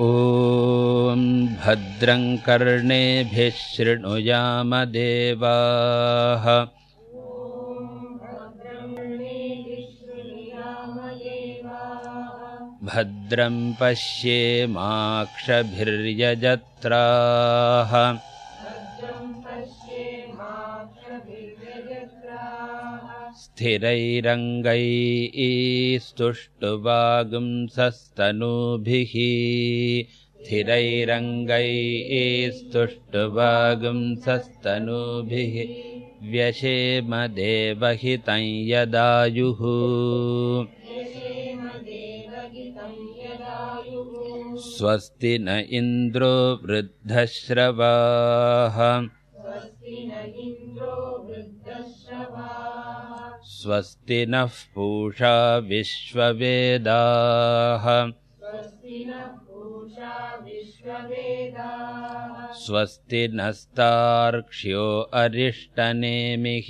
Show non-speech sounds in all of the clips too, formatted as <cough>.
ॐ भद्रं कर्णेभिः शृणुयामदेवाः। भद्रं पश्येमाक्षभिर्यजत्राः स्थिरैरङ्गैस्तुष्टुवागुंसस्तनूभिः स्थिरैरङ्गैस्तुष्टुवागुंसस्तनूभिः व्यशेमदेवहितं यदायुः स्वस्ति न इन्द्रो वृद्धश्रवाः स्वस्ति नः पूषा विश्ववेदाः। स्वस्ति नस्तार्क्ष्यो अरिष्टनेमिः।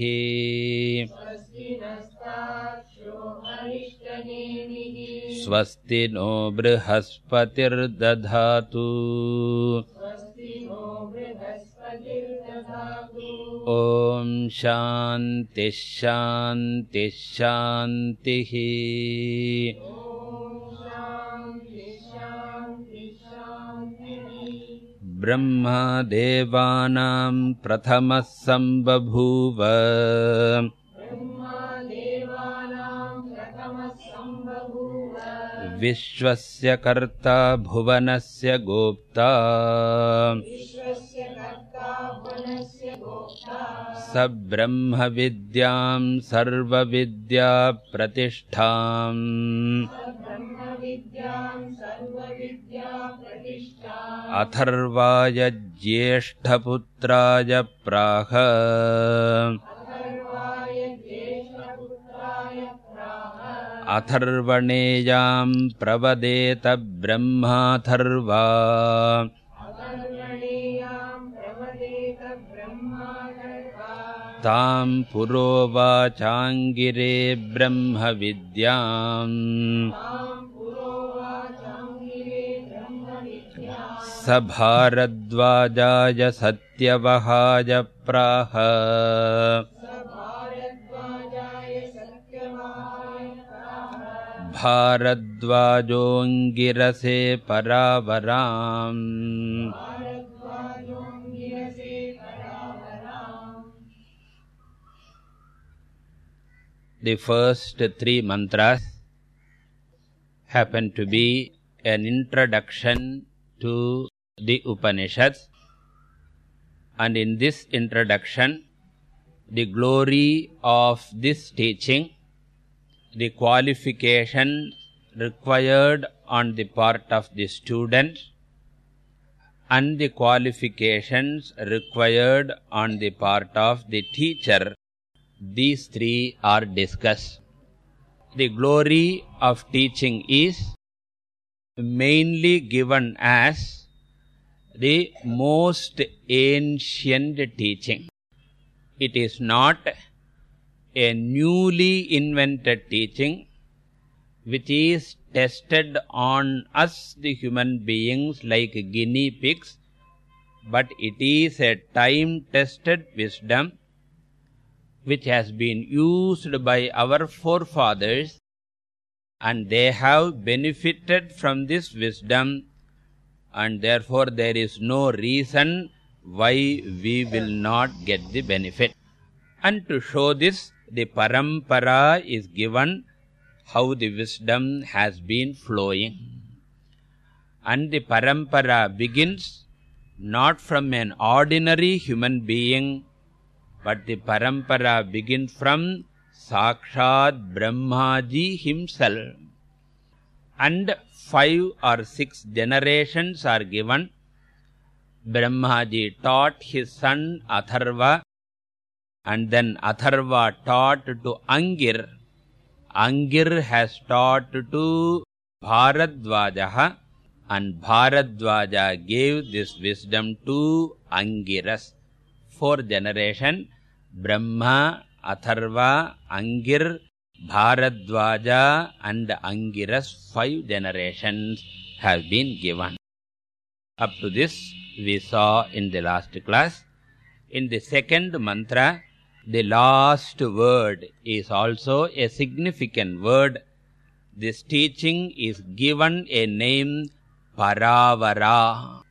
स्वस्ति नो बृहस्पतिर्दधातु ॐ शान्तिः शान्तिः शान्तिः ब्रह्मदेवानां प्रथमः सम्बभूव विश्वस्य कर्ता भुवनस्य गोप्ता। स ब्रह्मविद्यां सर्वविद्याप्रतिष्ठाम्। अथर्वाय ज्येष्ठपुत्राय प्राह अथर्वणेयां प्रवदेत ब्रह्माथर्वा। ताम् पुरोवाचाङ्गिरे ब्रह्मविद्याम्। स भारद्वाजाय सत्यवहाय प्राह भारद्वाजोऽङ्गिरसे परावराम्। The first three mantras happen to be an introduction to the upanishads. And in this introduction the glory of this teaching the qualification required on the part of the student and the qualifications required on the part of the teacher. These three are discussed. The glory of teaching is mainly given as the most ancient teaching. It is not a newly invented teaching which is tested on us the human beings like guinea pigs but it is a time tested wisdom which has been used by our forefathers and they have benefited from this wisdom and therefore there is no reason why we will not get the benefit. And to show this the parampara is given how the wisdom has been flowing. And the parampara begins not from an ordinary human being but the parampara begins from sakshat brahmaji himself. And five or six generations are given. Brahmaji taught his son atharva and then atharva taught to angir. Angir has taught to bharadwaja and bharadwaja gave this wisdom to angiras. Fourth generation brahma atharva angir bharadwaja and angiras five generations have been given. Up to this we saw in the last class. In the second mantra the last word is also a significant word. This teaching is given a name paravara.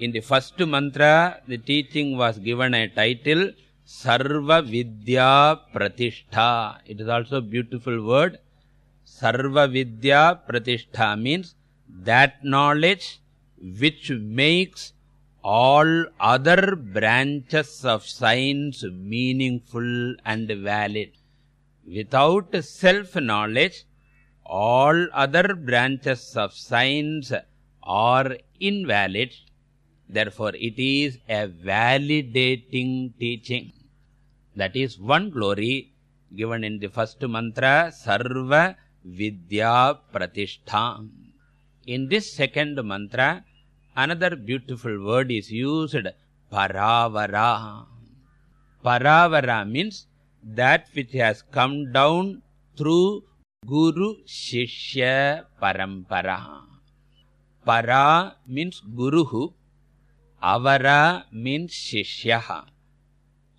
In the first mantra the teaching was given a title sarva vidya pratishtha. It is also a beautiful word. Sarva vidya pratishtha means that knowledge which makes all other branches of science meaningful and valid. Without self knowledge all other branches of science are invalid. Therefore it is a validating teaching. That is one glory given in the first mantra sarva vidya pratishtha. In this second mantra another beautiful word is used paravara paravara means that which has come down through guru shishya parampara para means guruhu avara means shishya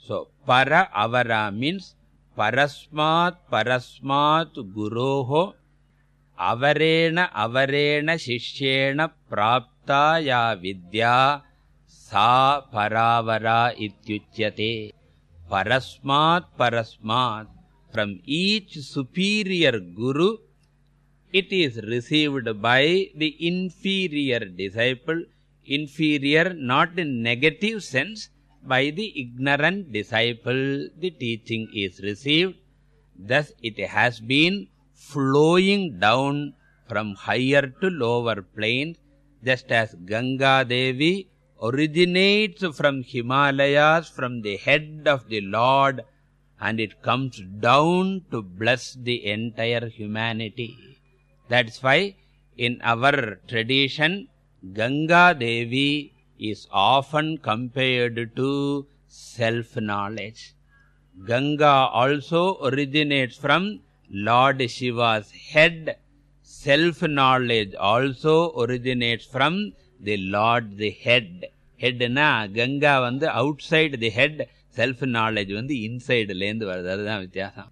so para avara means parasmat parasmat guroho avareena shishyeṇa shishyena prapta ya vidya sa paravara ityuchyate parasmat parasmat from each superior guru it is received by the inferior disciple inferior not in negative sense by the ignorant disciple the teaching is received. Thus it has been flowing down from higher to lower planes just as ganga devi originates from himalayas from the head of the lord and it comes down to bless the entire humanity. That's why in our tradition ganga devi is often compared to self knowledge ganga also originates from lord shiva's head self knowledge also originates from the lord the head. Head na ganga vandu outside the head self knowledge vandu inside la endu varudhu adha vyathyasam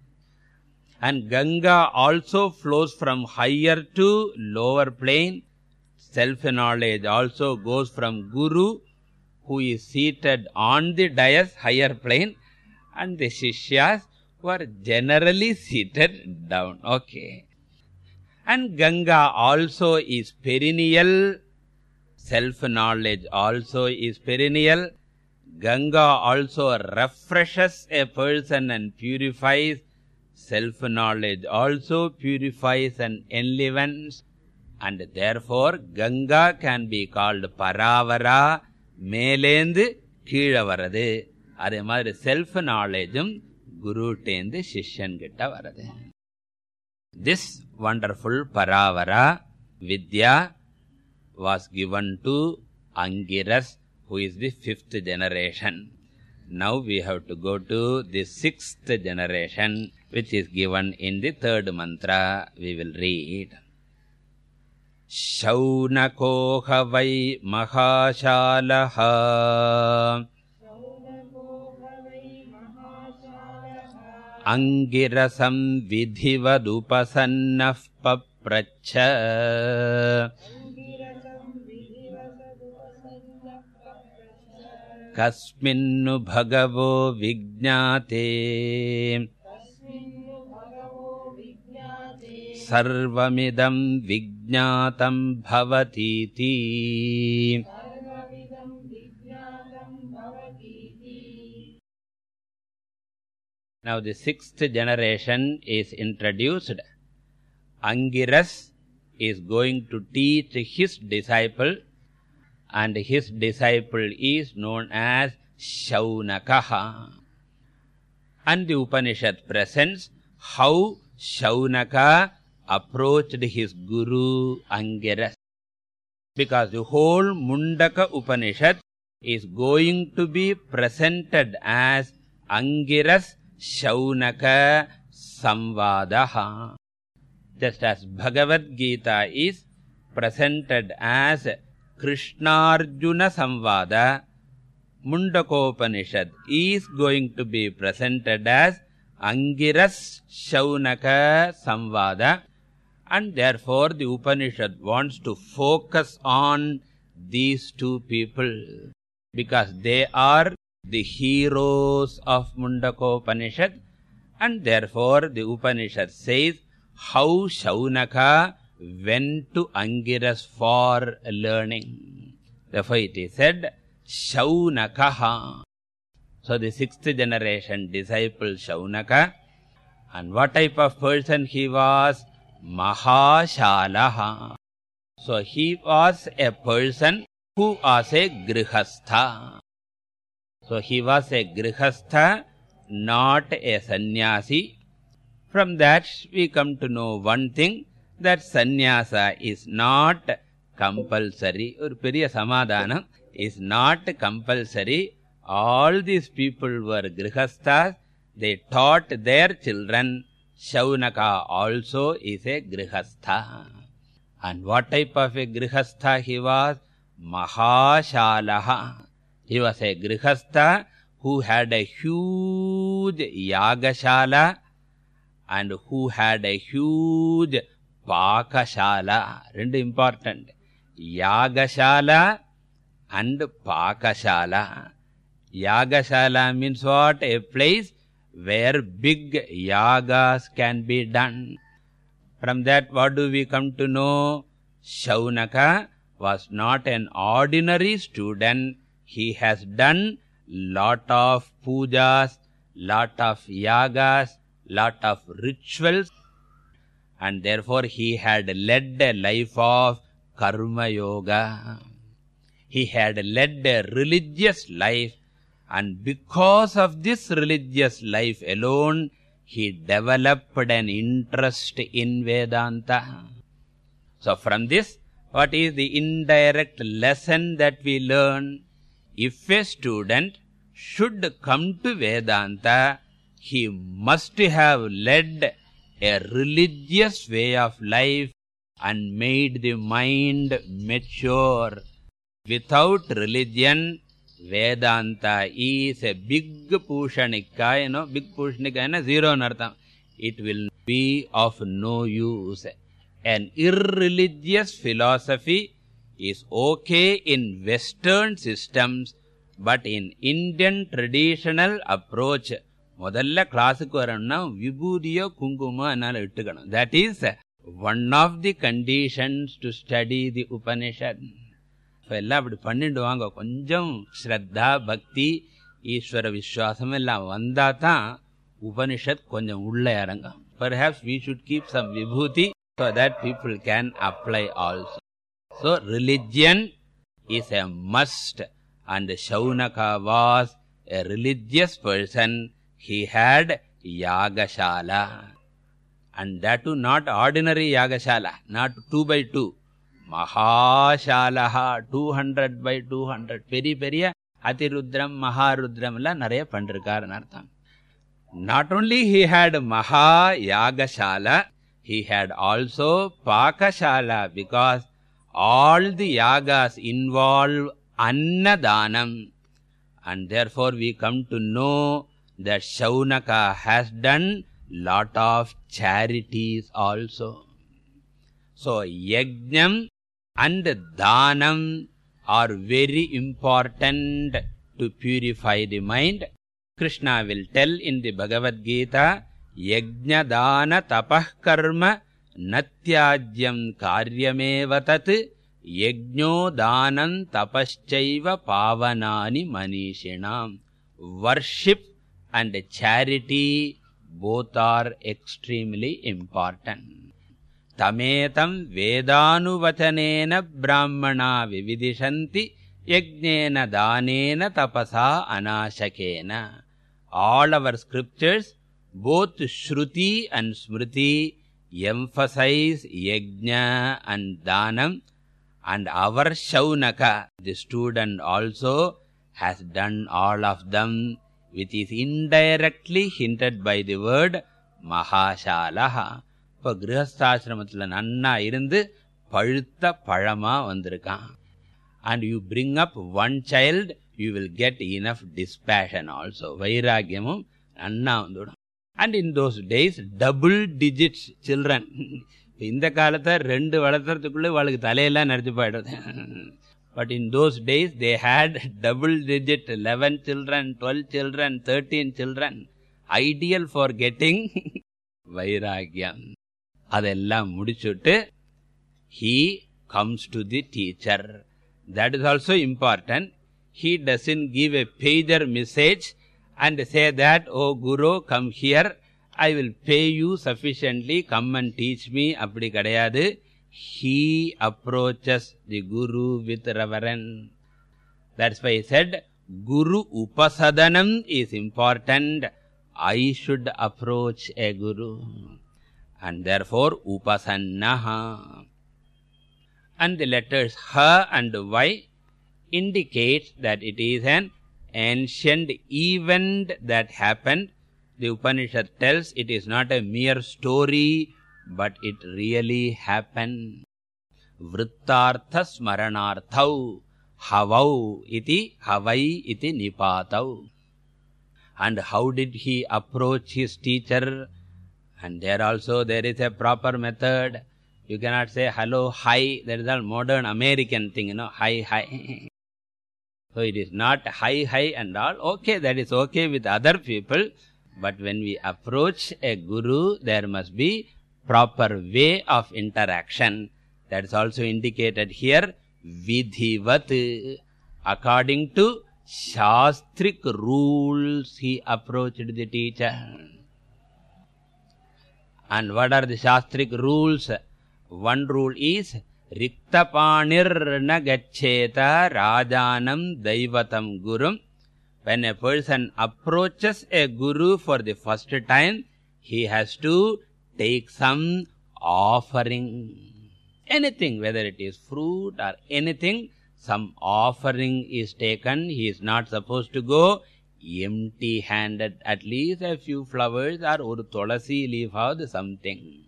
and ganga also flows from higher to lower plane. Self knowledge also goes from guru who is seated on the dais higher plane and the shishyas who are generally seated down. Okay and ganga also is perennial self knowledge also is perennial ganga also refreshes a person and purifies self knowledge also purifies and enlivens and therefore ganga can be called paravara மேலேந்து கீழே வரது அதே மாதிரி self நாலேஜும் குருட்டேந்து சிஷ்யன் கிட்ட வரது this wonderful paravara vidya was given to angiras who is the fifth generation now we have to go to the sixth generation which is given in the third mantra we will read शौनकोह वै महाशालः अङ्गिरसं विधिवदुपसन्नः पप्रच्छ। कस्मिन्नु भगवो विज्ञाते। सर्वमिदं विज्ञातं भवतीति now the sixth generation is introduced. Angiras is going to teach his disciple and his disciple is known as shaunakah and the upanishad presents how shaunaka approached his guru angiras because the whole mundaka upanishad is going to be presented as angiras shaunaka samvadah just as bhagavad gita is presented as krishnarjuna samvada mundakopanishad is going to be presented as angiras shaunaka samvada and therefore the upanishad wants to focus on these two people because they are the heroes of mundakopanishad and therefore the upanishad says how shaunaka went to angiras for learning. Therefore it is said shaunakaha. So the sixth generation disciple shaunaka and what type of person he was? Mahashalaha. So he was a person who was a grihastha so he was a grihastha not a sannyasi. From that we come to know one thing that sannyasa is not compulsory. or periya samadhanam is not compulsory. All these people were grihasthas. They taught their children. Shaunaka also is a grihastha. And what type of a grihastha he was? Mahashalaha he was a grihastha who had a huge yagashala and who had a huge pakashala. Rendu important. Yagashala and pakashala. Yagashala means what? A place where big yagas can be done. From that what do we come to know? Shaunaka was not an ordinary student he has done lot of pujas lot of yagas lot of rituals and therefore he had led a life of karma yoga. He had led a religious life and because of this religious life alone he developed an interest in vedanta. So from this what is the indirect lesson that we learn if a student should come to vedanta he must have led a religious way of life and made the mind mature. Without religion vedanta is a big pushanika you know big pushanika na zero nartham it will be of no use. An irreligious philosophy is okay in western systems but in indian traditional approach முதல்ல கிளாஸுக்கு வரணும்னா விபூதியோ குங்குமோ என்னால இட்டுக்கணும் that is one of the conditions to study தி உபனிஷத் இப்போ எல்லாம் அப்படி பண்ணிட்டு வாங்க கொஞ்சம் ஸ்ரத்தா பக்தி ஈஸ்வர விஸ்வாசம் எல்லாம் வந்தா தான் உபனிஷத் கொஞ்சம் உள்ள இறங்கும் perhaps we should keep some vibhuti so that people can apply also so religion is a must. And shaunaka was a religious person he had yagashala. And that too not ordinary yagashala not 2 by 2 mahashalaha 200 by 200 Very very, atirudram maharudram la nariya pandirkarnu artham. Not only he had maha yagashala he had also pakashala because all the yagas involve annadanam and therefore we come to know that shaunaka has done lot of charities also so yajnam and danam are very important to purify the mind krishna will tell in the bhagavad gita yajna dana tapah karma natyajyam karyameva tat yajno danam tapaschaiva pavanani manishinam worship and charity both are extremely important तमेतं वेदानुवचनेन ब्राह्मणा विविदिशन्ति यज्ञेन दानेन तपसा अनाशकेन all our scriptures both shruti and smriti emphasize yajna and danam and our shaunaka the student also has done all of them which is indirectly hinted by the word mahashalaha இப்போ கிரகஸ்தாசிரமத்தில் நன்னா இருந்து பழுத்த பழமா வந்திருக்கான் and you bring up one child you will get enough dispassion also vairagyamum anna vandudum and in those days double digits children இந்த காலத்தை ரெண்டு வளர்த்துறதுக்குள்ளே அவளுக்கு தலையெல்லாம் நினச்சி போயிடுது. But in those days they had double digit eleven children twelve children thirteen children ideal for getting வைராகியம் அதெல்லாம் முடிச்சுட்டு he comes to the teacher that is also important he doesn't give a better message and say that oh guru come here. I will pay you sufficiently. Come and teach me. Appadi kedaiyadu he approaches the guru with reverence. That's why he said guru upasadanam is important. I should approach a guru. And therefore upasannah and the letters ha and y indicate that it is an ancient event that happened. The upanishad tells it is not a mere story but it really happened. Vrittartha smaranarthau havau iti havai iti nipatau. And how did he approach his teacher? And there also there is a proper method. You cannot say hello hi. That is all modern american thing you know hi hi <laughs> so it is not hi hi and all. Okay that is okay with other people. But when we approach a guru there must be proper way of interaction. That is also indicated here. Vidhivat according to shastric rules he approached the teacher. And what are the shastric rules? One rule is na gacheta rajanam daivatam gurum when a person approaches a guru for the first time he has to take some offering. Anything whether it is fruit or anything some offering is taken. He is not supposed to go empty handed at least a few flowers or or tulasi leaf or something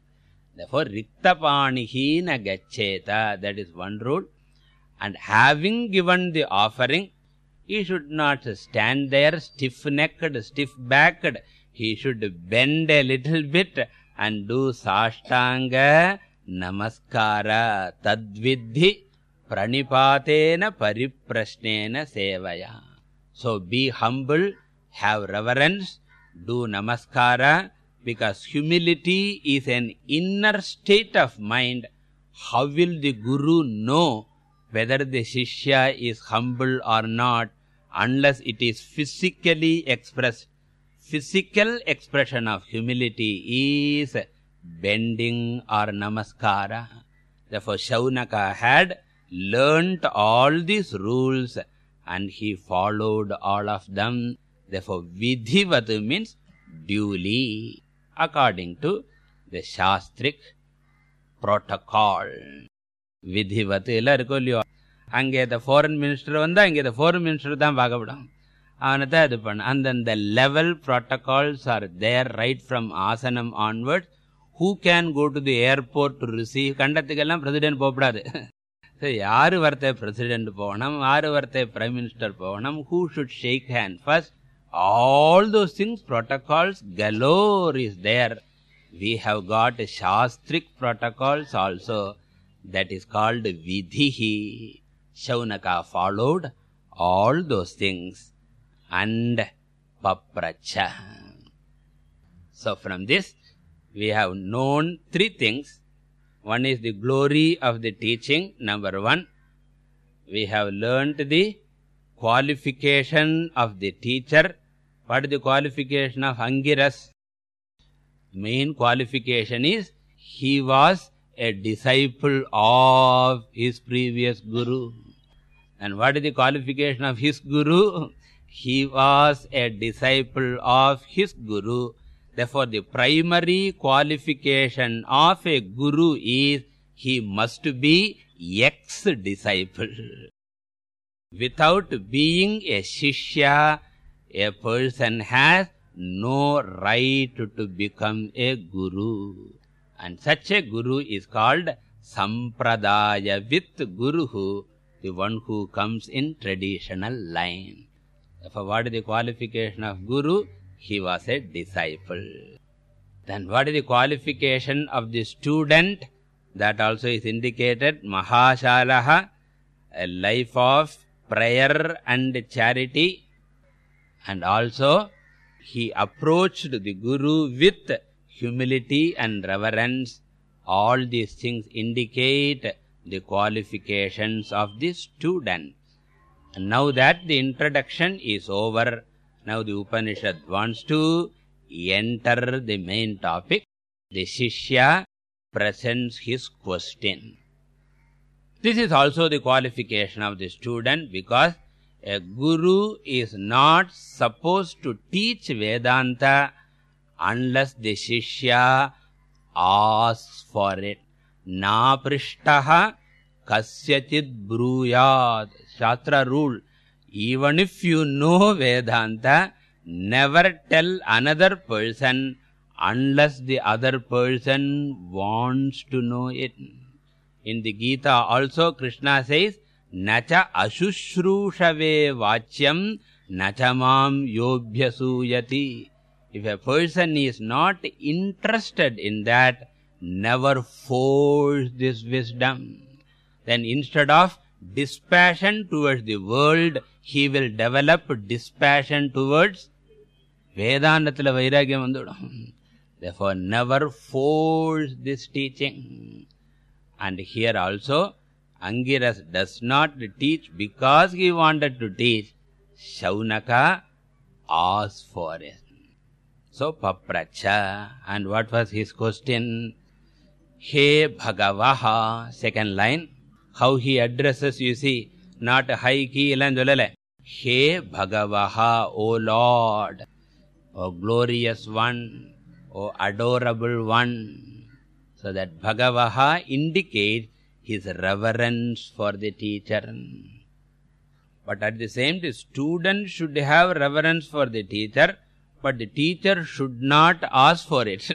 therefore riktapanihi na gacheta that is one rule. And having given the offering he should not stand there stiff necked stiff backed he should bend a little bit and do sashtanga namaskara tadvidhi pranipatena pariprashnena sevaya. So be humble have reverence do namaskara because humility is an inner state of mind. How will the guru know whether the shishya is humble or not unless it is physically expressed? Physical expression of humility is bending or namaskara. Therefore shaunaka had learnt all these rules and he followed all of them. Therefore vidhivat means duly according to the shastric protocol. vidhivat illa irukko illiyo அங்கே the foreign minister வந்தா இங்கே the foreign minister தான் பார்க்கப்படும். அவனை தான் இது பண்ண அந்தந்த level protocols are there right from ஆசனம் onward who can go to the airport to receive கண்டத்துக்கெல்லாம் president போகக்கூடாது யார் வரத்தை பிரசிடென்ட் போகணும்? யார் வரத்தை பிரைம் மினிஸ்டர் போகணும்? Who should shake hand first all those things protocols galore is there. We have got shastric protocols also. That is called vidhihi shaunaka followed all those things. And papracha. So from this we have known three things. One is the glory of the teaching number 1 we have learnt the qualification of the teacher what is the qualification of angiras main qualification is he was a disciple of his previous guru. And what is the qualification of his guru? He was a disciple of his guru. Therefore the primary qualification of a guru is he must be ex disciple without being a shishya a person has no right to become a guru. And such a guru is called sampradayavit guru the one who comes in traditional line. For what is the qualification of guru? He was a disciple. Then what is the qualification of the student? That also is indicated. Mahashalah a life of prayer and charity and also he approached the guru with humility and reverence. All these things indicate the qualifications of the student. And now that the introduction is over now the upanishad wants to enter the main topic. The shishya presents his question. This is also the qualification of the student because a guru is not supposed to teach vedanta unless the shishya asks for it. Na prishtah kasyachit bruyat. Shastra rule even if you know vedanta never tell another person unless the other person wants to know it. In the gita also krishna says nacha ashushrusave vachyam nachamam yobhyasuyati if a person is not interested in that never force this wisdom. Then instead of dispassion towards the world he will develop dispassion towards vedantathila vairagyam vandudum therefore never force this teaching. And here also angiras does not teach because he wanted to teach shaunaka asked for it. So papracha and what was his question? He bhagavaha second line how he addresses you see not high key elan sollala he bhagavaha o lord o glorious one o adorable one. So that bhagavaha indicates his reverence for the teacher. But at the same time student should have reverence for the teacher but the teacher should not ask for it. <laughs>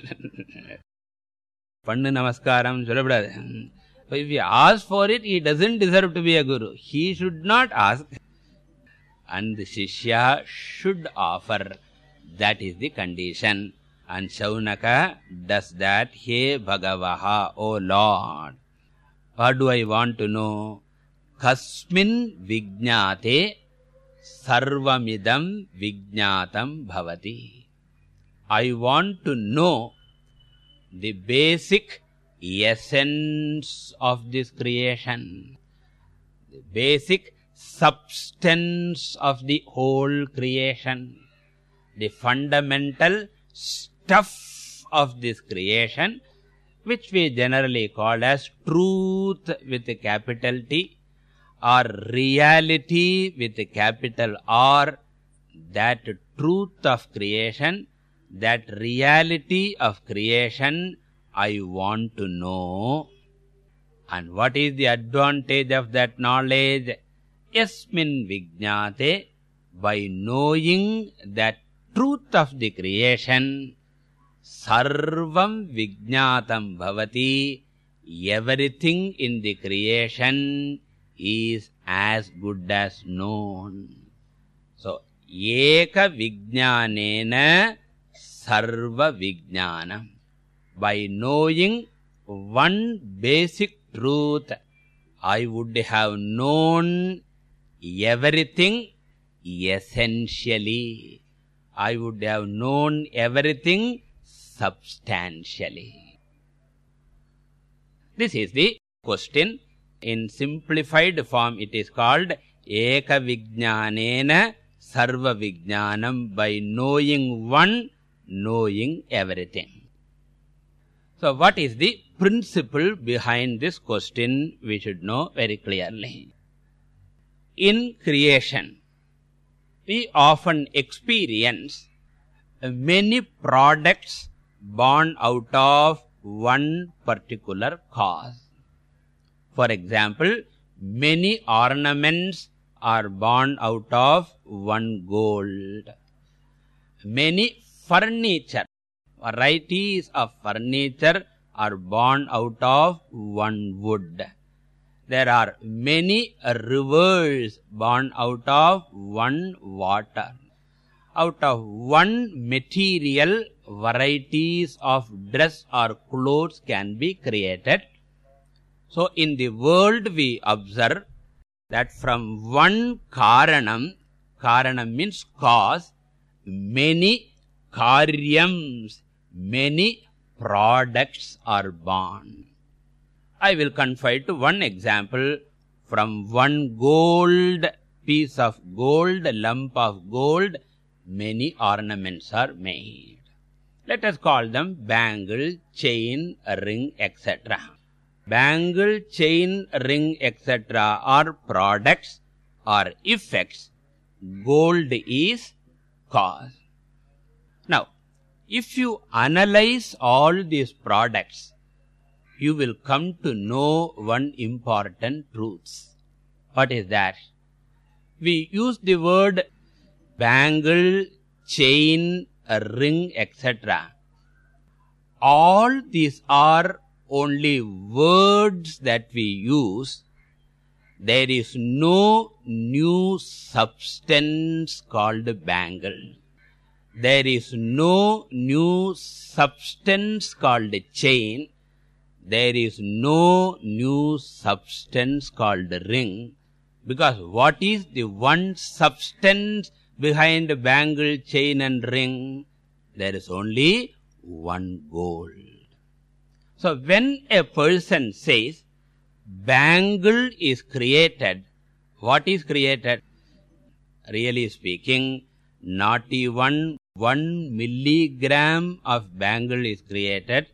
Pannu namaskaram sollapradhu so if he asks for it he doesn't deserve to be a guru. He should not ask. And the shishya should offer. That is the condition. And shaunaka does that he bhagavaha o lord what do i want to know? Kasmin vijnate sarvamidam vijnatam bhavati. I want to know the basic essence of this creation. The basic substance of the whole creation. The fundamental stuff of this creation which we generally call as truth with a capital T or reality with a capital R that truth of creation that reality of creation i want to know. And what is the advantage of that knowledge? Yasmin vijnate by knowing that truth of the creation sarvam vijnatam bhavati everything in the creation is as good as known. So eka vijnanena sarva vijnanam. By knowing one basic truth i would have known everything essentially. I would have known everything substantially. This is the question. In simplified form it is called eka vijnanena sarva vijnanam by knowing one knowing everything. So what is the principle behind this question? We should know very clearly. In creation we often experience many products born out of one particular cause. For example many ornaments are born out of one gold. Many furniture varieties of furniture are born out of one wood. There are many rivers born out of one water. Out of one material varieties of dress or clothes can be created. So in the world we observe that from one karanam karanam means cause many karyams many products are born. I will confide to one example. From one gold piece of gold lump of gold many ornaments are made let us call them bangle chain ring etc bangle chain ring etc are products or effects. Gold is cause. Now if you analyze all these products you will come to know one important truth. What is that? We use the word bangle chain ring etc all these are only words that we use. There is no new substance called bangle. There is no new substance called chain. There is no new substance called ring. Because what is the one substance behind bangle chain and ring there is only one gold. So when a person says bangle is created what is created? Really speaking not even 1 milligram of bangle is created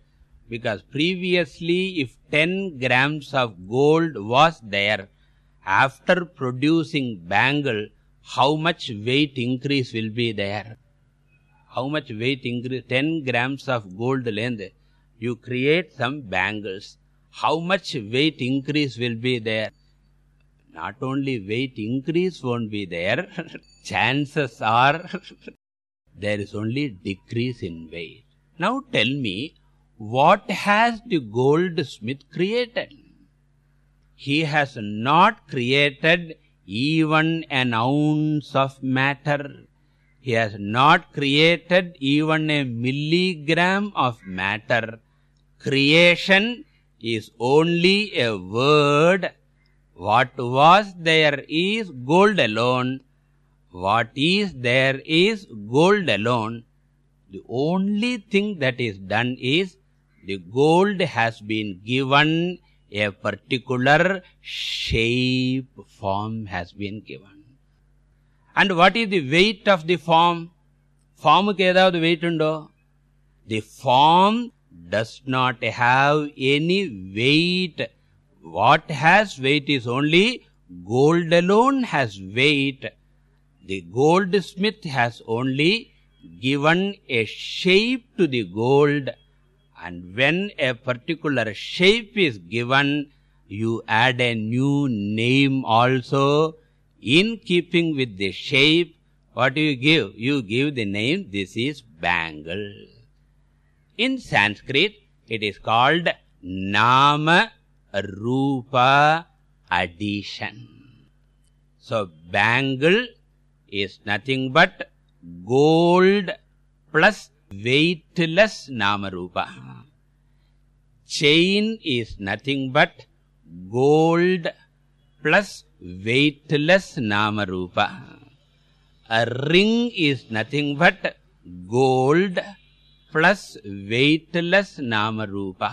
because previously if 10 grams of gold was there after producing bangle how much weight increase will be there? How much weight increase? 10 grams of gold length. You create some bangles. How much weight increase will be there? Not only weight increase won't be there <laughs> chances are <laughs> there is only decrease in weight. Now tell me what has the goldsmith created? He has not created even an ounce of matter. He has not created even a milligram of matter. Creation is only a word. What was there is gold alone. What is there is gold alone. The only thing that is done is the gold has been given a particular shape form has been given. And what is the weight of the form? Form ku edavadhu weight undo the form does not have any weight. What has weight is only gold alone has weight. The goldsmith has only given a shape to the gold and when a particular shape is given you add a new name also. In keeping with the shape what do you give? You give the name this is bangle. In sanskrit it is called nama rupa addition. So bangle is nothing but gold plus weightless nama rupa chain is nothing but gold plus weightless nama rupa a ring is nothing but gold plus weightless nama rupa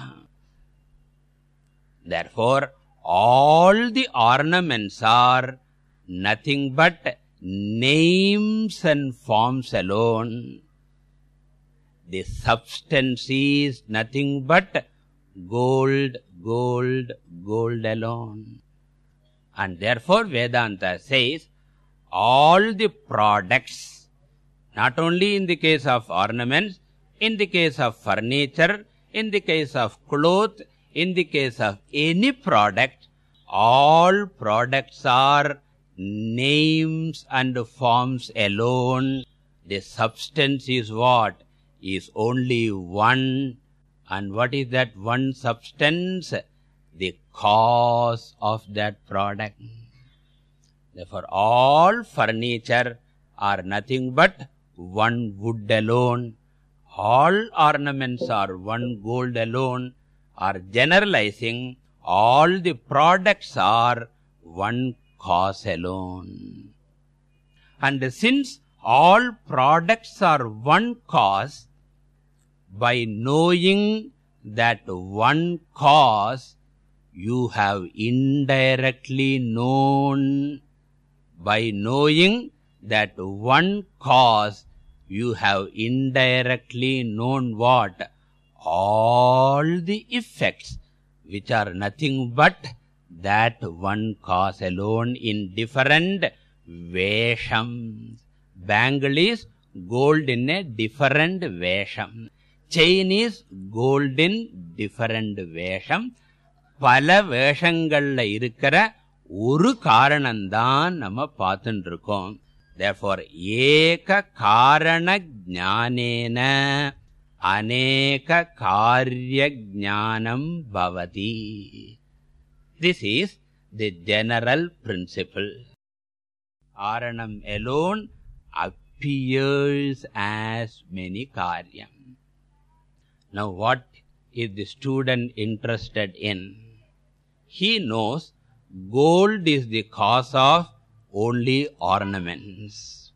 therefore all the ornaments are nothing but names and forms alone the substance is nothing but gold gold gold alone. And therefore vedanta says all the products not only in the case of ornaments in the case of furniture in the case of cloth in the case of any product all products are names and forms alone. The substance is what is only one and what is that one substance? The cause of that product. Therefore all furniture are nothing but one wood alone. All ornaments are one gold alone. Are generalizing all the products are one cause alone. And since all products are one cause by knowing that one cause you have indirectly known. By knowing that one cause you have indirectly known what? All the effects which are nothing but that one cause alone in different veshams. Bangle is gold in a different vesham Chinese கோல்டின் different வேஷம். பல வேஷங்களில் இருக்கிற ஒரு காரணம்தான் நம்ம பார்த்துட்டு இருக்கோம் therefore ஏக காரண ஜானேன அநேக காரிய ஜானம் பவதி. This is the general principle ஆரணம் alone appears as many karyam. Now what is the student interested in? He knows gold is the cause of only ornaments.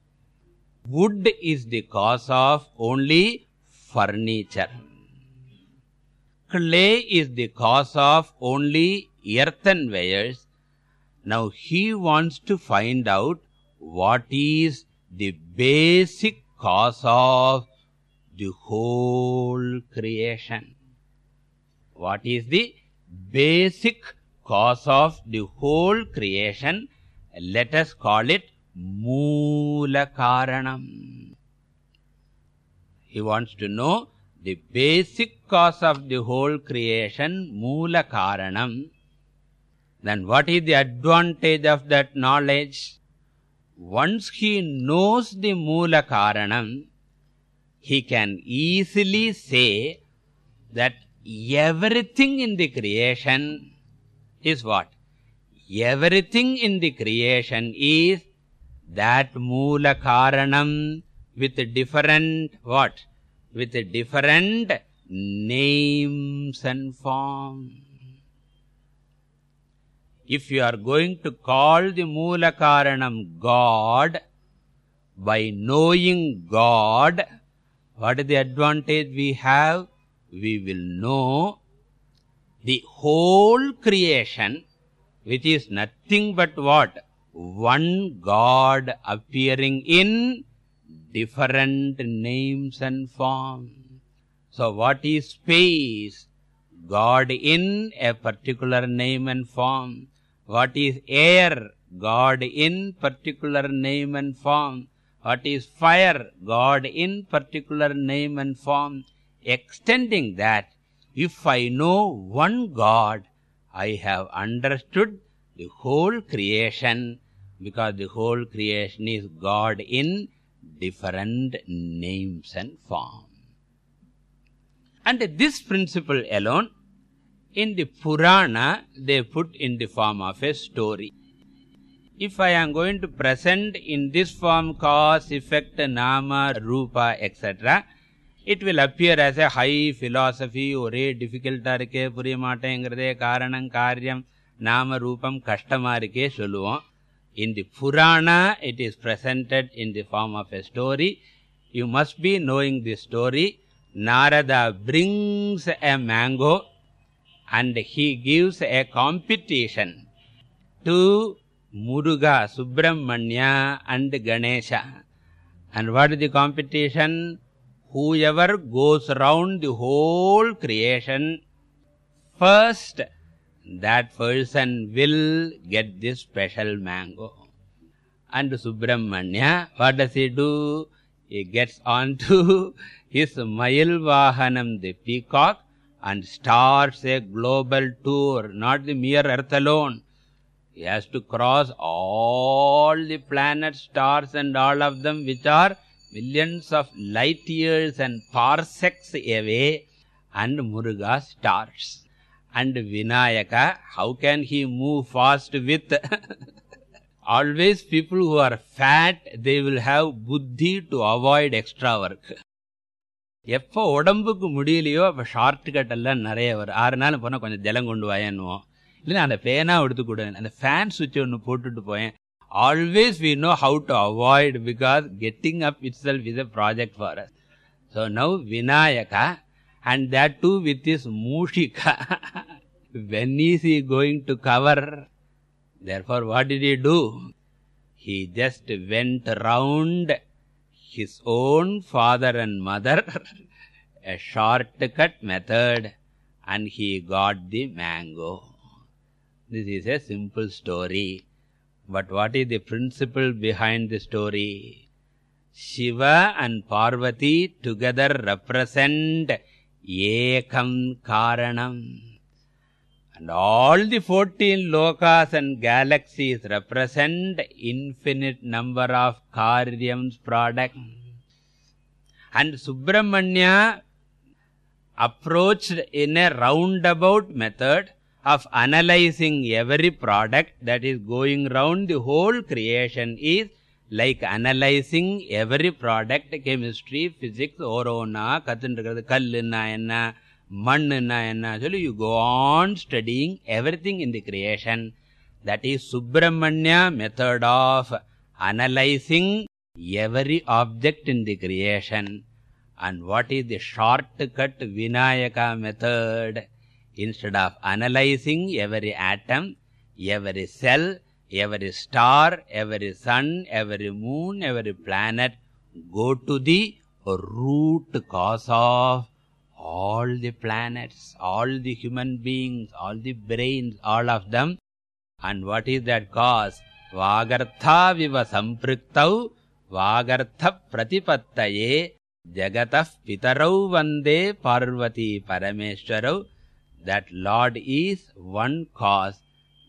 Wood is the cause of only furniture. Clay is the cause of only earthenwares. Now he wants to find out what is the basic cause of the whole creation. What is the basic cause of the whole creation? Let us call it moola karanam he wants to know the basic cause of the whole creation moola karanam then what is the advantage of that knowledge? Once he knows the moola karanam he can easily say that everything in the creation is what? Everything in the creation is that moola karanam with a different what? With a different names and forms. If you are going to call the moola karanam god by knowing god what is the advantage we have? We will know the whole creation which is nothing but what? One god appearing in different names and forms so what is space? God in a particular name and form. What is air? God in particular name and form what is fire? God in particular name and form extending that if i know one god i have understood the whole creation because the whole creation is god in different names and forms and this principle alone in the purana they put in the form of a story if i am going to present in this form cause effect nama rupa etc it will appear as a high philosophy ஒரே டிஃபிகல்ட்டா இருக்கே புரிய மாட்டேங்கிறதே காரணம் காரியம் நாம ரூபம் கஷ்டமா இருக்கே சொல்லுவோம் in the purana it is presented in the form of a story you must be knowing this story narada brings a mango and he gives a competition to muruga subramanya and ganesha and what is the competition? Whoever goes around the whole creation first that person will get this special mango. And subramanya what does he do? He gets on to <laughs> his mayil vahanam the peacock and starts a global tour not the mere earth alone he has to cross all the planets stars and all of them which are millions of light years and parsecs away and muruga starts and vinayaka how can he move fast with <laughs> always people who are fat they will have buddhi to avoid extra work எப்போ உடம்புக்கு முடியலையோ அப்போ short cut எல்லாம் நிறைய வரும் ஆறு நாள் போனால் கொஞ்சம் ஜலம் கொண்டு வாயன்னுவோம் இல்லைன்னா அந்த பேனா எடுத்து கொடு அந்த ஃபேன் சுவிட்ச் ஒன்று போட்டுட்டு போயேன் always we know how to avoid because getting up itself is a project for us so now vinayaka and that too with his mushika when is he going to cover therefore what did he do he just went round his own father and mother a shortcut method and he got the mango this is a simple story. But what is the principle behind the story? Shiva and parvati together represent ekam karanam. And all the 14 lokas and galaxies represent infinite number of karyams product. And subramanya approached in a roundabout method of analyzing every product that is going round the whole creation is like analyzing every product chemistry physics orona கத்துன்றது கல்லுன்னா என்ன மண்ணுன்னா என்ன சொல்லி you go on studying everything in the creation that is subramanya method of analyzing every object in the creation and what is the shortcut vinayaka method instead of analyzing every atom every cell every star every sun every moon every planet go to the root cause of all the planets all the human beings all the brains all of them. And what is that cause? Vagartha viva sampriktau vagartha pratipattaye jagatah pitarau vande parvati parameshwarau that lord is one cause.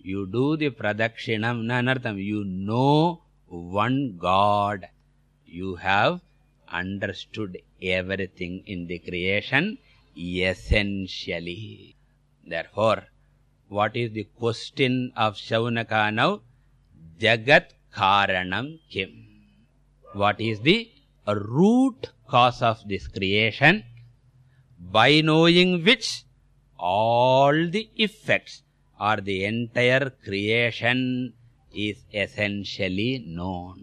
You do the pradakshinam nanartham you know one god. You have understood everything in the creation essentially. Therefore what is the question of shaunaka now? Jagat karanam kim. What is the root cause of this creation? By knowing which all the effects or the entire creation is essentially known.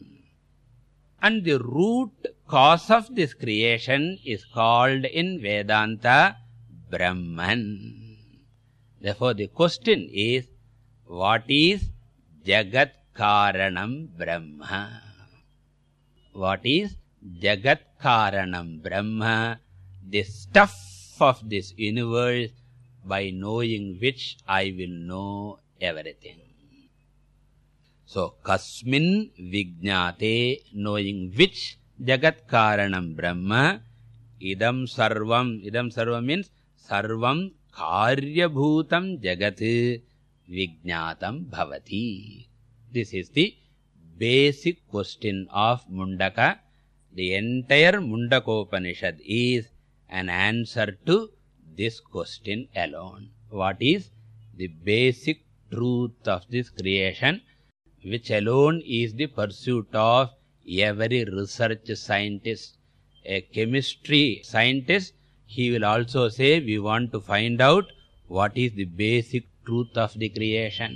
And the root cause of this creation is called in vedanta brahman. Therefore the question is what is jagat karanam brahma? What is jagat karanam brahma? The stuff of this universe by knowing which i will know everything. So kasmin vijnate knowing which jagat karanam brahma idam sarvam idam sarvam means sarvam karyabhutam jagat vijnatam bhavati. This is the basic question of mundaka. The entire mundakopanishad is an answer to this question alone. What is the basic truth of this creation which alone is the pursuit of every research scientist? A chemistry scientist he will also say we want to find out what is the basic truth of the creation.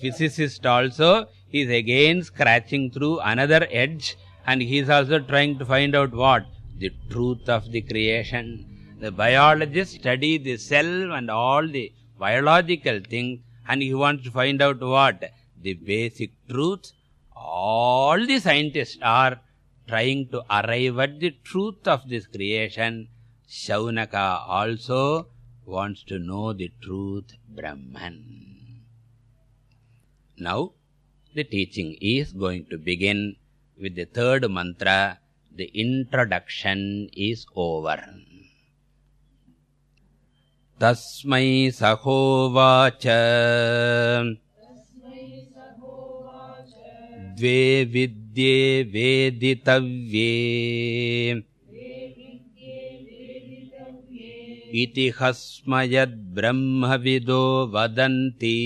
Physicist also is again scratching through another edge and he is also trying to find out what? The truth of the creation the biologist study the cell and all the biological things and he wants to find out what? The basic truth. All the scientists are trying to arrive at the truth of this creation. Shaunaka also wants to know the truth brahman. Now the teaching is going to begin with the third mantra. The introduction is over तस्मै सहोवाच द्वे विद्ये वेदितव्ये। इति हस्मयद्ब्रह्मविदो वदन्ति।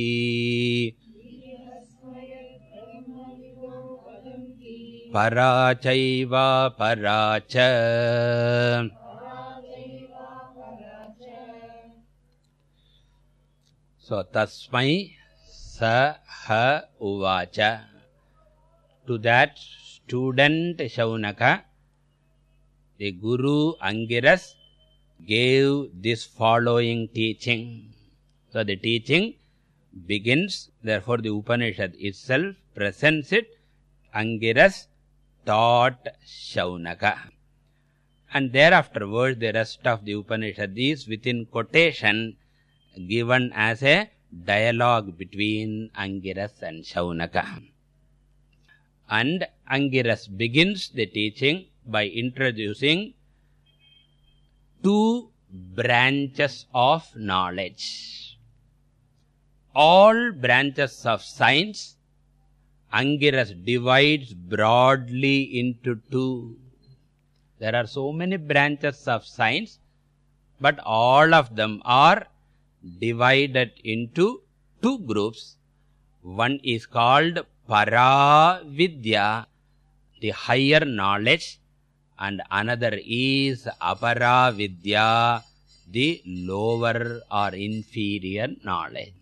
परा चैवा परा च so tasmai sa ha uvacha to that student shaunaka the guru angiras gave this following teaching so the teaching begins therefore the upanishad itself presents it angiras taught shaunaka and thereafter thereafterwards the rest of the upanishad is within quotation given as a dialogue between angiras and shaunaka. And angiras begins the teaching by introducing two branches of knowledge. All branches of science angiras divides broadly into two. There are so many branches of science but all of them are divided into two groups. One is called para vidya the higher knowledge and another is apara vidya the lower or inferior knowledge.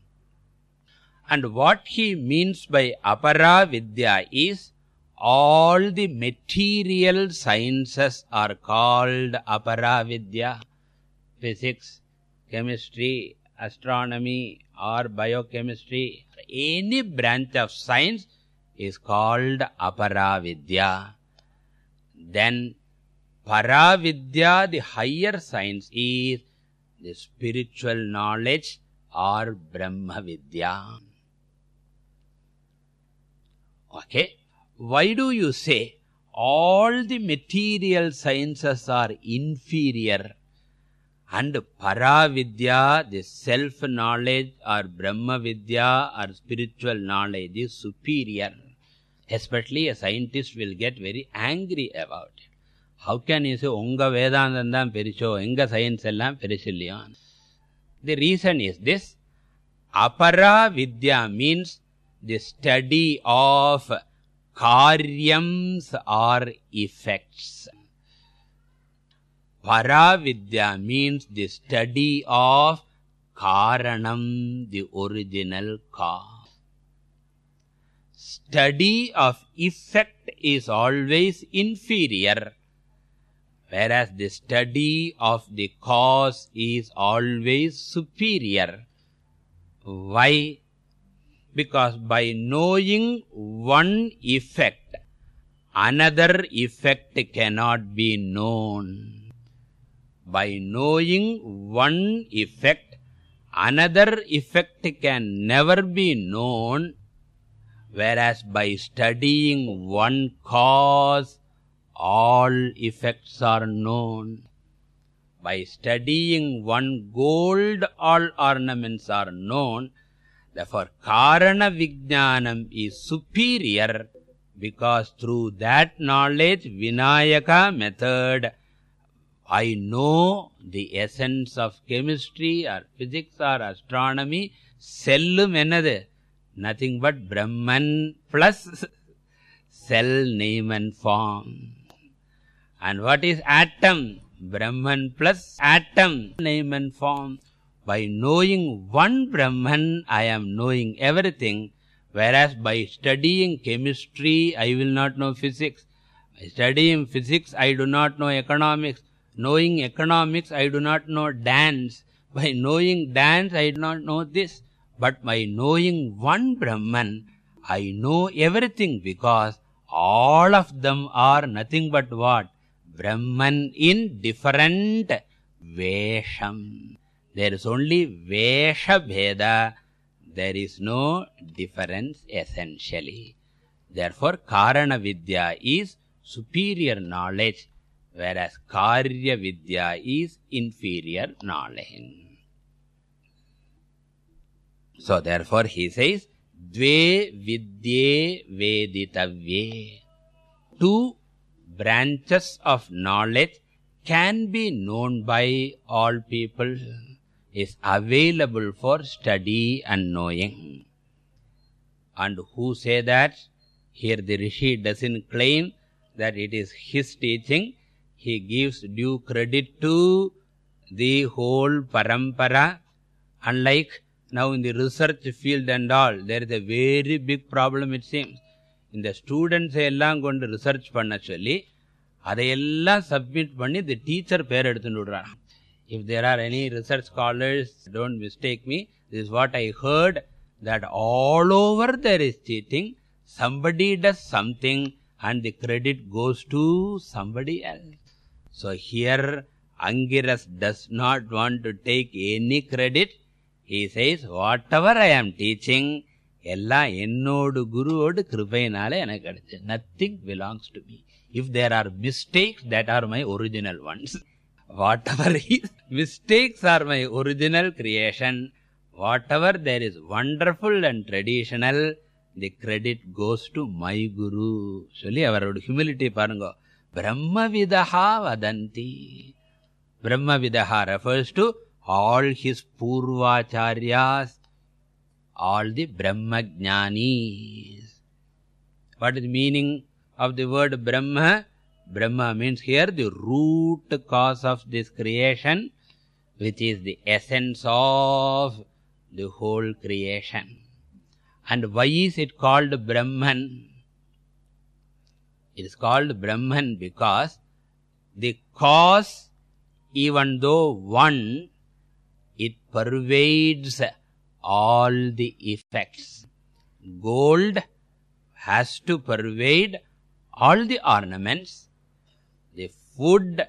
And what he means by apara vidya is all the material sciences are called apara vidya physics chemistry astronomy or biochemistry any branch of science is called apara vidya then para vidya the higher science is the spiritual knowledge or brahma vidya okay? Why do you say all the material sciences are inferior and paravidya the self knowledge or brahma vidya or spiritual knowledge is superior. Especially a scientist will get very angry about it. How can you say unga vedantam dhan pericho enga science ellam perichillaya the reason is this. Apara vidya means the study of karyams or effects paravidya means the study of karanam the original cause study of effect is always inferior whereas the study of the cause is always superior. Why? Because by knowing one effect another effect cannot be known by knowing one effect another effect can never be known. Whereas by studying one cause all effects are known. By studying one gold all ornaments are known. Therefore karana vijnanam is superior because through that knowledge vinayaka method i know the essence of chemistry or physics or astronomy. Cellum enadu nothing but brahman plus cell name and form. And what is atom? Brahman plus atom name and form. By knowing one brahman i am knowing everything. Whereas by studying chemistry i will not know physics. By studying physics i do not know economics knowing economics i do not know dance. By knowing dance i do not know this. But by knowing one brahman i know everything because all of them are nothing but what? Brahman in different vesham. There is only vesha bheda. There is no difference essentially. Therefore karana vidya is superior knowledge whereas karya vidya is inferior knowledge so therefore he says dve vidye veditavye. Two branches of knowledge can be known by all people is available for study and knowing. And who say that? Here the rishi doesn't claim that it is his teaching he gives due credit to the whole parampara unlike now in the research field and all there is a very big problem it seems இந்த ஸ்டூடெண்ட்ஸை எல்லாம் கொண்டு research பண்ண சொல்லி அதையெல்லாம் submit பண்ணி இந்த teacher பேர் எடுத்துட்டு விடுறான் if there are any research scholars don't mistake me this is what i heard that all over there is cheating somebody does something and the credit goes to somebody else So here angiras does not want to take any credit he says whatever i am teaching எல்லாம் என்னோடு குருவோடு கிருபையினால எனக்கு கிடைச்சு nothing belongs to me if there are mistakes that are my original ones whatever is mistakes are my original creation whatever there is wonderful and traditional the credit goes to my guru சொல்லி அவரோட humility பாருங்க brahmavidaha vadanti brahmavidaha refers to all his purvacharyas all the brahmajnanis what is the meaning of the word brahma brahma means here the root cause of this creation which is the essence of the whole creation. And why is it called brahman? It is called brahman because the cause even though one it pervades all the effects. Gold has to pervade all the ornaments. The food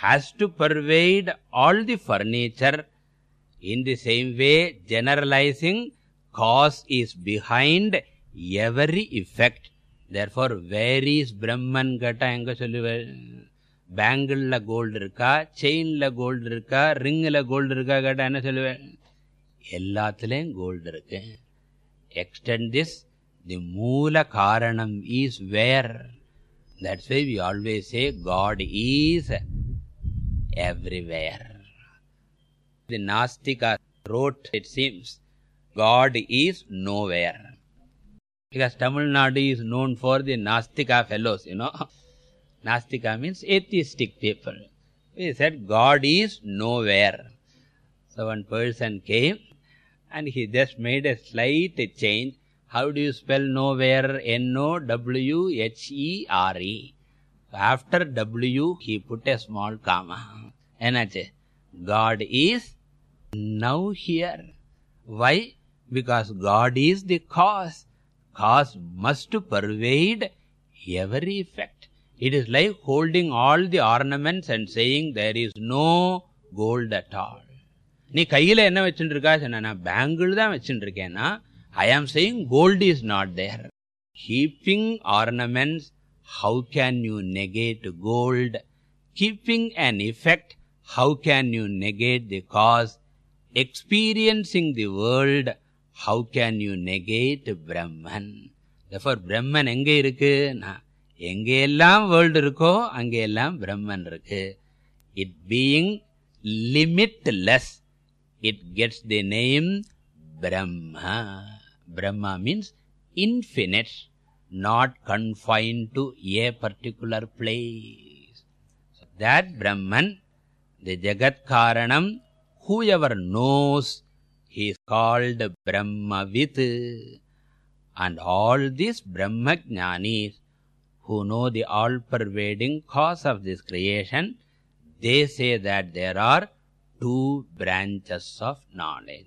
has to pervade all the furniture. In the same way generalizing cause is behind every effect therefore where is brahman gata enga solluva பேங்கிள்ல gold இருக்கா செயின்ல gold இருக்கா ரிங்ல gold இருக்கா கேட்டா என்ன சொல்லுவேன் எல்லாத்துலயும் gold இருக்கு extend this the மூல காரணம் is where that's why we always say god is everywhere the nastika wrote it seems god is nowhere because tamil nadu is known for the nastika fellows you know. <laughs> Nastika means atheistic people. He said god is nowhere. So one person came and he just made a slight change. How do you spell nowhere? N o w h e r e. After w he put a small comma. Enache. God is now here. Why? Because god is the cause cause must pervade every effect it is like holding all the ornaments and saying there is no gold at all நீ கையில என்ன வச்சுட்டு இருக்கா சொன்ன நான் bangle தான் வச்சுட்டு இருக்கேன்னா i am saying gold is not there keeping ornaments how can you negate gold keeping an effect how can you negate the cause experiencing the world how can you negate brahman therefore brahman எங்க இருக்கு எங்க எல்லாம் world இருக்கோ அங்க எல்லாம் பிரம்மன் இருக்கு it being limitless it gets the name brahma brahma means infinite not confined to a particular place so that brahman the jagat karanam whoever knows he is called brahmavit and all these brahmajnanis who know the all pervading cause of this creation they say that there are two branches of knowledge.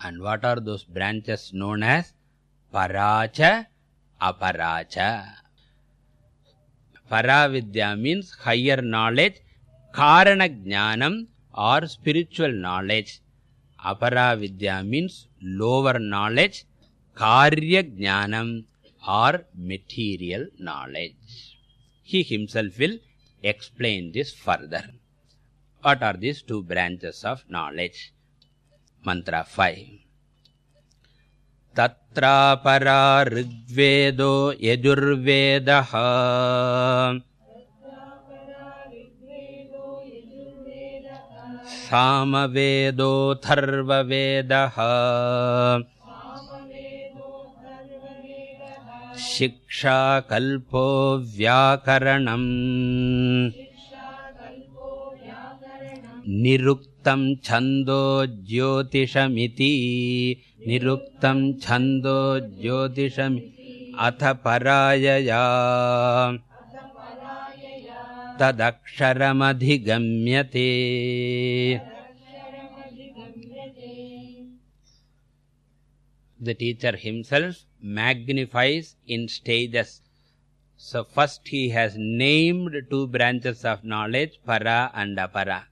And what are those branches known as? Paracha aparacha. Paravidya means higher knowledge karana jnanam or spiritual knowledge aparavidya means lower knowledge karya jnanam or material knowledge. He himself will explain this further. What are these two branches of knowledge? Mantra 5 tatra para rigvedo yajurvedah सामवेदोऽथर्ववेदः शिक्षाकल्पो व्याकरणम्। निरुक्तं छन्दो ज्योतिषमिति। निरुक्तं छन्दो ज्योतिषमि। अथ परायया तदक्षरमधिगम्यते the teacher himself magnifies in stages so first he has named two branches of knowledge para and apara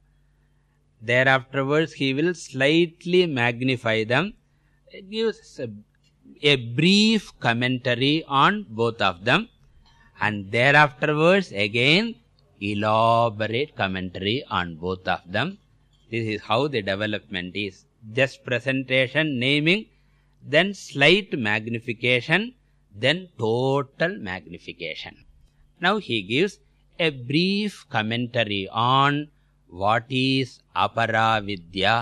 thereafterwards he will slightly magnify them it gives a, a brief commentary on both of them and thereafterwards again elaborate commentary on both of them. This is how the development is. Just presentation naming then slight magnification then total magnification. Now he gives a brief commentary on what is apara vidya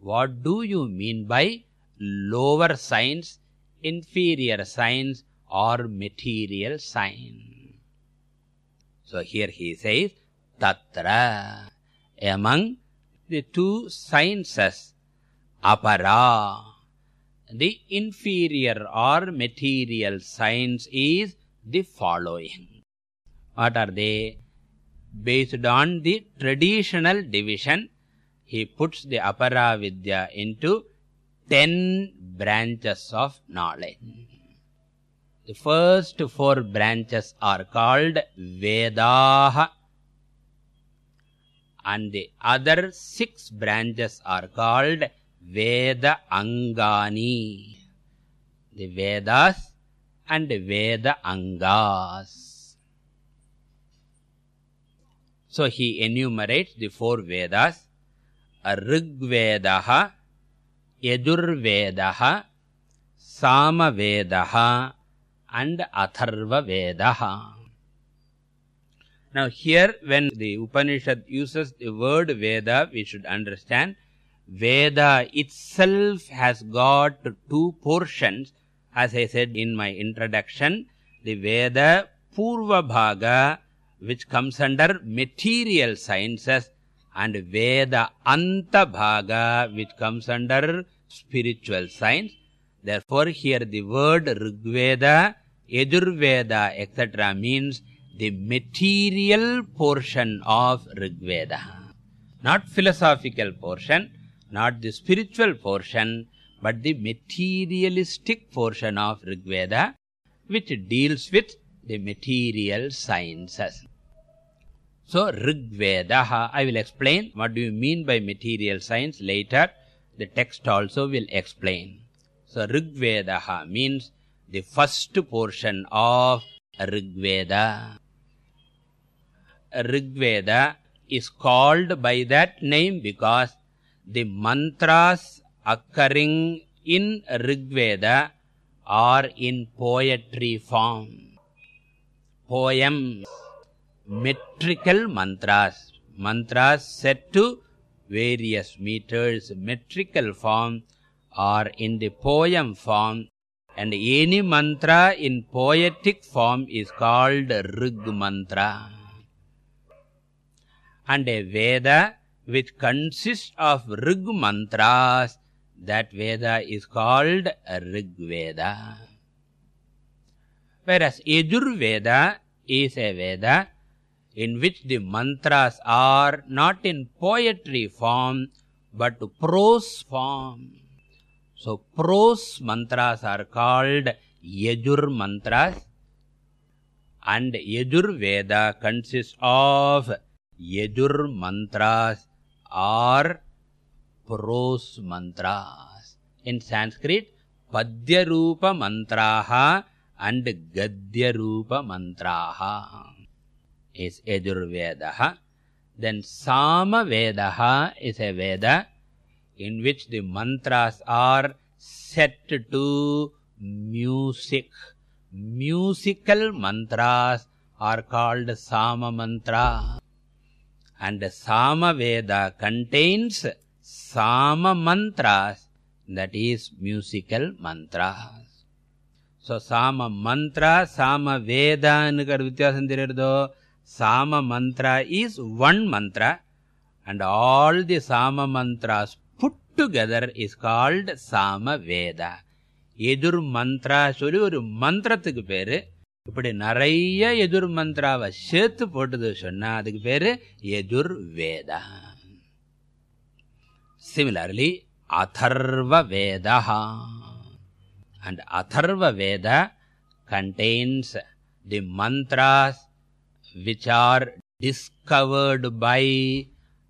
what do you mean by lower science inferior science or material science so here he says tatra among the two sciences apara. The inferior or material science is the following. What are they? Based on the traditional division he puts the apara vidya into 10 branches of knowledge the first four branches are called vedah and the other six branches are called veda angani. The vedas and veda angas. So he enumerates the four vedas. Rigvedah yajurvedah samavedah and atharva vedah now here when the upanishad uses the word veda we should understand veda itself has got two portions. As i said in my introduction the veda purva bhaga which comes under material sciences and veda anta bhaga which comes under spiritual science. Therefore here the word rigveda yajurveda etc means the material portion of rigveda. Not philosophical portion not the spiritual portion but the materialistic portion of rigveda which deals with the material sciences. So rigveda i will explain. What do you mean by material science? Later the text also will explain. So rigveda means the first portion of rigveda. Rigveda is called by that name because the mantras occurring in rigveda are in poetry form. Poems metrical mantras. Mantras set to various meters. Metrical form are in the poem form and any mantra in poetic form is called rig mantra. And a veda which consists of rig mantras that veda is called rig veda. Whereas yajurveda is a veda in which the mantras are not in poetry form but prose form so prose mantras are called yajur mantras and yajur veda consists of yajur mantras or prose mantras. In sanskrit padya rupa mantraha and gadya rupa mantraha is yajurvedah then samavedah is a veda in which the mantras are set to music. Musical mantras are called Sama Mantra. And Sama Veda contains Sama Mantras, that is musical mantras. so sama mantra sama veda ಅನ್ನೋದ್ರ ವ್ಯತ್ಯಾಸ ಅಂತಿರೋದು sama mantra is one mantra and all the sama mantras together is called sama veda எதிர் மந்த்ரா சொல்லி ஒரு மந்திரத்துக்கு பேரு இப்படி நிறைய எதிர் மந்திராவை சேர்த்து போட்டது சொன்னா அதுக்கு பேரு எதிர் Veda similarly Atharva Veda and atharva veda contains the mantras which are discovered by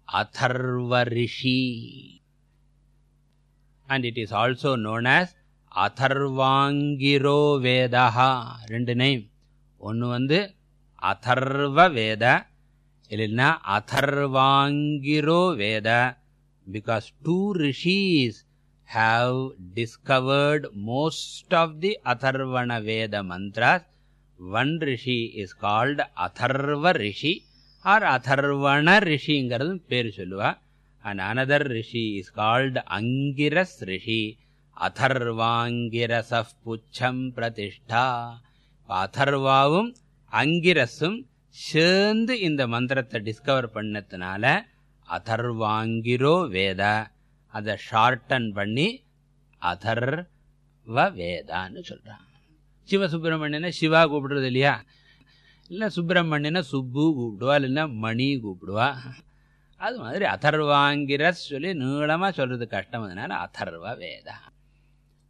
atharva rishi and it is also known as அதர்வாங்கிரோ Veda ரெண்டு நேம் ஒன்று வந்து அதர்வ வேத இல்லைன்னா அதர்வாங்கிரோ வேத because two ரிஷீஸ் have discovered most of the atharvana veda mantras one rishi is called atharva rishi or atharvana rishi ங்கிறது பேர் சொல்லுவா And another rishi is called angiras rishi. Atharvaangirasah புச்சம் பிரதிஷ்டா அதர்வாவும் angirasum சேர்ந்து இந்த மந்திரத்தை டிஸ்கவர் பண்ணதுனால அதர்வாங்கிரோ வேத அதை ஷார்டன் பண்ணி அதர்வ வேதான்னு சொல்றான் சிவசுப்பிரமணியனை சிவா கூப்பிடுறது இல்லையா? இல்லை சுப்பிரமணியனை சுப்பு கூப்பிடுவா இல்லைன்னா மணி கூப்பிடுவா. அது மாதிரி அதர்வாங்கிர சொல்லி நீளமா சொல்றது கஷ்டம் அதனால Atharva Veda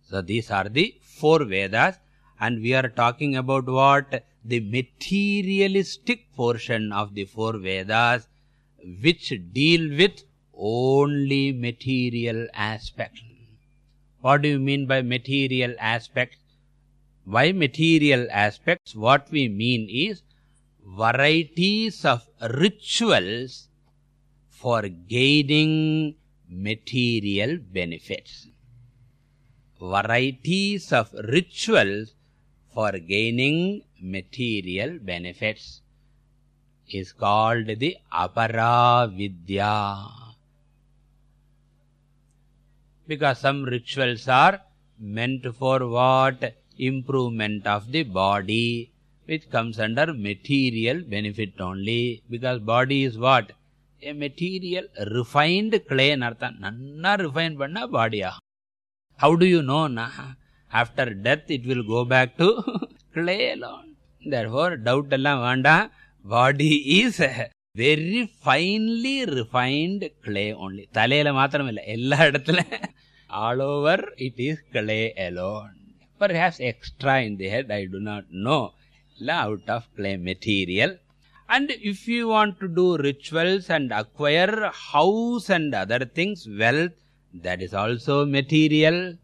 so these are the four vedas and we are talking about what the materialistic portion of the four vedas which deal with only material aspects what do you mean by material aspects by material aspects what we mean is varieties of rituals for gaining material benefits. Varieties of rituals for gaining material benefits is called the aparavidya. Because some rituals are meant for what? Improvement of the body which comes under material benefit only. Because body is what a material refined clay narthan nanna refine panna body ஆகும் how do you know na after death it will go back to clay alone therefore doubt எல்லாம் வேண்டாம் body is very finely refined clay only தலையில மாத்திரம் இல்ல எல்லா இடத்துல all over it is clay alone perhaps extra in the head i do not know out of clay material and if you want to do rituals and acquire house and other things wealth that is also material.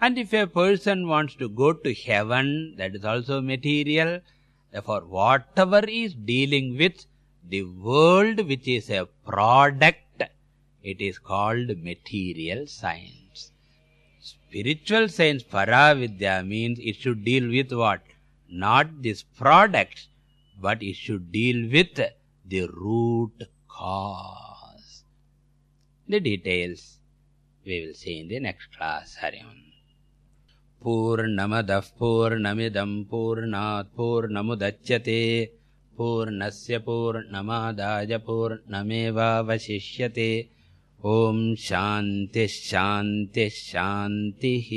And if a person wants to go to heaven that is also material. Therefore whatever is dealing with the world which is a product it is called material science. Spiritual science paravidya means it should deal with what? Not this product but it should deal with the root cause. The details we will see in the next class. Hari Om. पूर्णमदः पूर्णमिदम् पूर्णात् पूर्णमुदच्यते पूर्णस्य पूर्णमादाय पूर्णमेवावशिष्यते ॐ शान्तिः शान्तिः शान्तिः